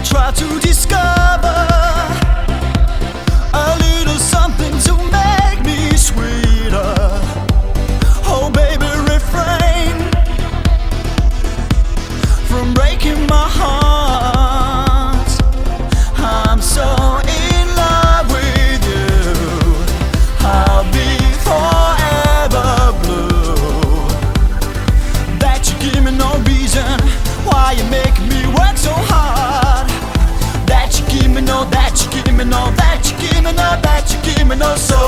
try to discover Luminosou